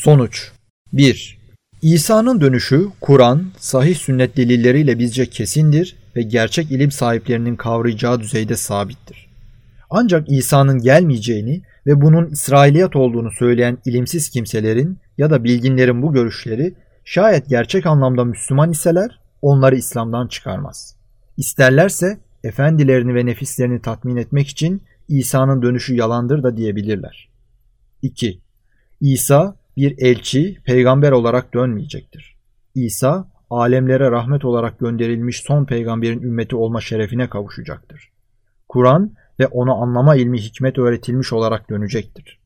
Sonuç 1. İsa'nın dönüşü Kur'an, sahih sünnet delilleriyle bizce kesindir ve gerçek ilim sahiplerinin kavrayacağı düzeyde sabittir. Ancak İsa'nın gelmeyeceğini ve bunun İsrailiyat olduğunu söyleyen ilimsiz kimselerin ya da bilginlerin bu görüşleri şayet gerçek anlamda Müslüman iseler onları İslam'dan çıkarmaz. İsterlerse efendilerini ve nefislerini tatmin etmek için İsa'nın dönüşü yalandır da diyebilirler. 2. İsa bir elçi, peygamber olarak dönmeyecektir. İsa, alemlere rahmet olarak gönderilmiş son peygamberin ümmeti olma şerefine kavuşacaktır. Kur'an ve onu anlama ilmi hikmet öğretilmiş olarak dönecektir.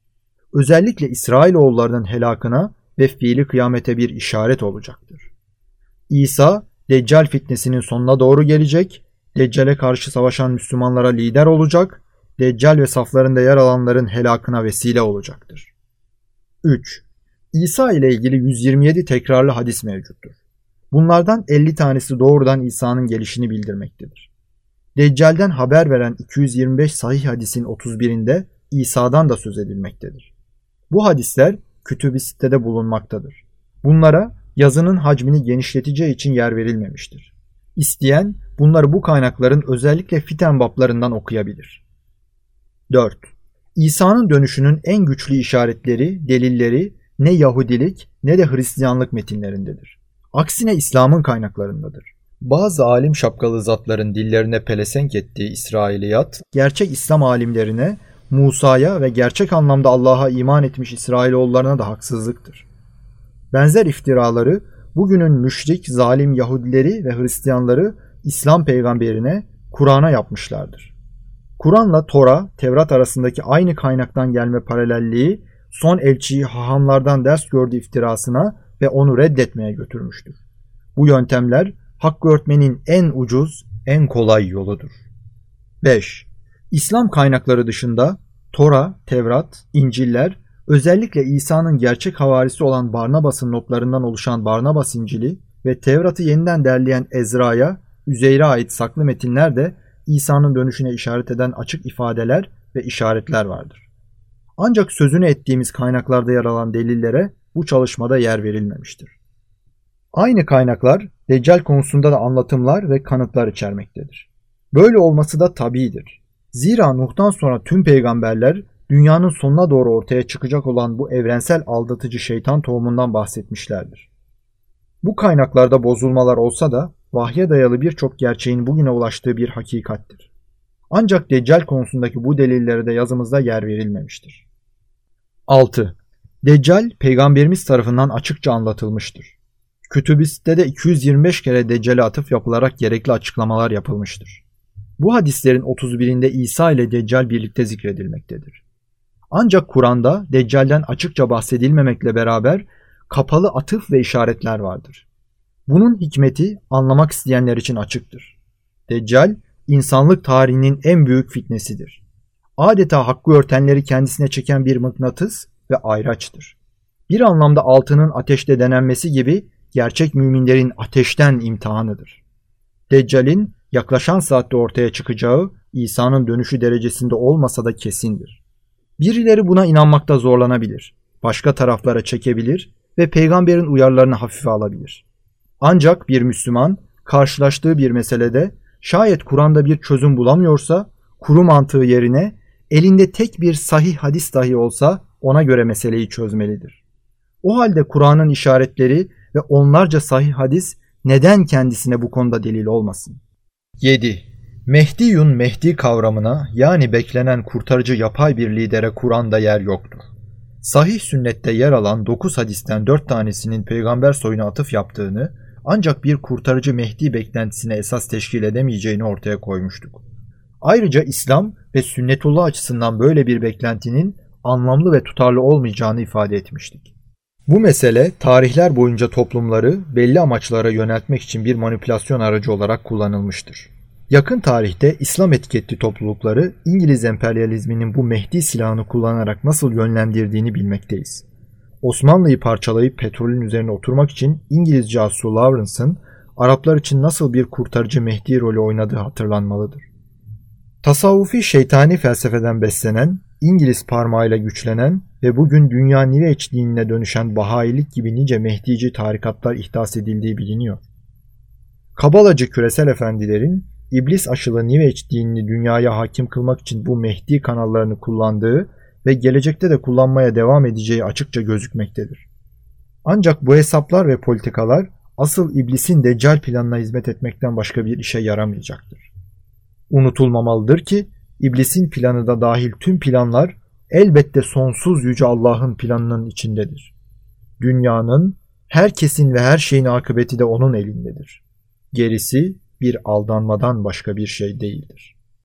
Özellikle İsrailoğullarının helakına ve fiili kıyamete bir işaret olacaktır. İsa, Deccal fitnesinin sonuna doğru gelecek, Deccal'e karşı savaşan Müslümanlara lider olacak, Deccal ve saflarında yer alanların helakına vesile olacaktır. 3. İsa ile ilgili 127 tekrarlı hadis mevcuttur. Bunlardan 50 tanesi doğrudan İsa'nın gelişini bildirmektedir. Deccal'den haber veren 225 sahih hadisin 31'inde İsa'dan da söz edilmektedir. Bu hadisler kütüb-i sitede bulunmaktadır. Bunlara yazının hacmini genişleteceği için yer verilmemiştir. İsteyen bunları bu kaynakların özellikle fiten bablarından okuyabilir. 4. İsa'nın dönüşünün en güçlü işaretleri, delilleri ne Yahudilik ne de Hristiyanlık metinlerindedir. Aksine İslam'ın kaynaklarındadır. Bazı alim şapkalı zatların dillerine pelesenk ettiği İsrailiyat, gerçek İslam alimlerine, Musa'ya ve gerçek anlamda Allah'a iman etmiş İsrailoğullarına da haksızlıktır. Benzer iftiraları bugünün müşrik, zalim Yahudileri ve Hristiyanları İslam peygamberine, Kur'an'a yapmışlardır. Kur'an'la Tora, Tevrat arasındaki aynı kaynaktan gelme paralelliği son elçiyi hahamlardan ders gördü iftirasına ve onu reddetmeye götürmüştür. Bu yöntemler hakkı örtmenin en ucuz, en kolay yoludur. 5. İslam kaynakları dışında Tora, Tevrat, İnciller, özellikle İsa'nın gerçek havarisi olan Barnabas'ın notlarından oluşan Barnabas İncili ve Tevrat'ı yeniden derleyen Ezra'ya, Üzeyr'e ait saklı metinler de İsa'nın dönüşüne işaret eden açık ifadeler ve işaretler vardır. Ancak sözünü ettiğimiz kaynaklarda yer alan delillere bu çalışmada yer verilmemiştir. Aynı kaynaklar Deccal konusunda da anlatımlar ve kanıtlar içermektedir. Böyle olması da tabidir. Zira Nuh'tan sonra tüm peygamberler dünyanın sonuna doğru ortaya çıkacak olan bu evrensel aldatıcı şeytan tohumundan bahsetmişlerdir. Bu kaynaklarda bozulmalar olsa da vahye dayalı birçok gerçeğin bugüne ulaştığı bir hakikattir. Ancak Deccal konusundaki bu delillere de yazımızda yer verilmemiştir. 6. Deccal peygamberimiz tarafından açıkça anlatılmıştır. Kütübiste de 225 kere Deccal'e atıf yapılarak gerekli açıklamalar yapılmıştır. Bu hadislerin 31'inde İsa ile Deccal birlikte zikredilmektedir. Ancak Kur'an'da Deccal'den açıkça bahsedilmemekle beraber kapalı atıf ve işaretler vardır. Bunun hikmeti anlamak isteyenler için açıktır. Deccal, insanlık tarihinin en büyük fitnesidir. Adeta hakkı örtenleri kendisine çeken bir mıknatıs ve ayraçtır. Bir anlamda altının ateşte denenmesi gibi gerçek müminlerin ateşten imtihanıdır. Deccal'in yaklaşan saatte ortaya çıkacağı İsa'nın dönüşü derecesinde olmasa da kesindir. Birileri buna inanmakta zorlanabilir, başka taraflara çekebilir ve peygamberin uyarılarını hafife alabilir. Ancak bir Müslüman karşılaştığı bir meselede şayet Kur'an'da bir çözüm bulamıyorsa kuru mantığı yerine elinde tek bir sahih hadis dahi olsa ona göre meseleyi çözmelidir. O halde Kur'an'ın işaretleri ve onlarca sahih hadis neden kendisine bu konuda delil olmasın? 7. Mehdiyun Mehdi kavramına yani beklenen kurtarıcı yapay bir lidere Kur'an'da yer yoktur. Sahih sünnette yer alan 9 hadisten 4 tanesinin peygamber soyuna atıf yaptığını ancak bir kurtarıcı Mehdi beklentisine esas teşkil edemeyeceğini ortaya koymuştuk. Ayrıca İslam ve sünnetullah açısından böyle bir beklentinin anlamlı ve tutarlı olmayacağını ifade etmiştik. Bu mesele tarihler boyunca toplumları belli amaçlara yöneltmek için bir manipülasyon aracı olarak kullanılmıştır. Yakın tarihte İslam etiketli toplulukları İngiliz emperyalizminin bu Mehdi silahını kullanarak nasıl yönlendirdiğini bilmekteyiz. Osmanlı'yı parçalayıp petrolün üzerine oturmak için İngiliz casusu Lawrence'ın Araplar için nasıl bir kurtarıcı Mehdi rolü oynadığı hatırlanmalıdır. Tasavvufi şeytani felsefeden beslenen İngiliz parmağıyla güçlenen ve bugün dünya Niveç dinine dönüşen Bahayilik gibi nice Mehdici tarikatlar ihdas edildiği biliniyor. Kabalacı küresel efendilerin iblis aşılı Niveç dinini dünyaya hakim kılmak için bu Mehdi kanallarını kullandığı ve gelecekte de kullanmaya devam edeceği açıkça gözükmektedir. Ancak bu hesaplar ve politikalar asıl iblisin deccal planına hizmet etmekten başka bir işe yaramayacaktır. Unutulmamalıdır ki iblisin planı da dahil tüm planlar elbette sonsuz yüce Allah'ın planının içindedir. Dünyanın, herkesin ve her şeyin akıbeti de onun elindedir. Gerisi bir aldanmadan başka bir şey değildir.